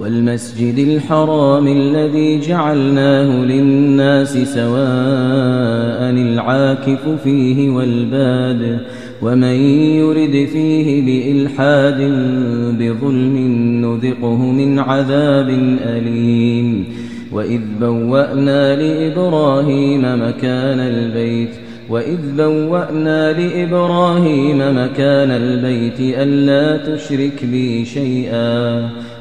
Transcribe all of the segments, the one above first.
والمسجد الحرام الذي جعلناه للناس سواء العاكف فيه والباد ومن يرد فيه بإلحاد بظلم نذقه من عذاب أليم وإذ بوأنا لإبراهيم مكان البيت وَإِذْ بَوَّأْنَا لِإِبْرَاهِيمَ مَكَانَ الْبَيْتِ أَلَّا تُشْرِكْ بِي شَيْئًا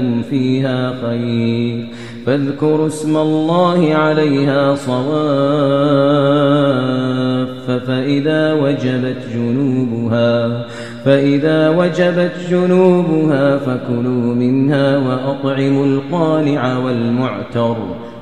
لكم فيها خير فاذكروا اسم الله عليها صواف فإذا وجبت جنوبها فإذا وجبت جنوبها فكلوا منها وأطعموا القانع والمعتر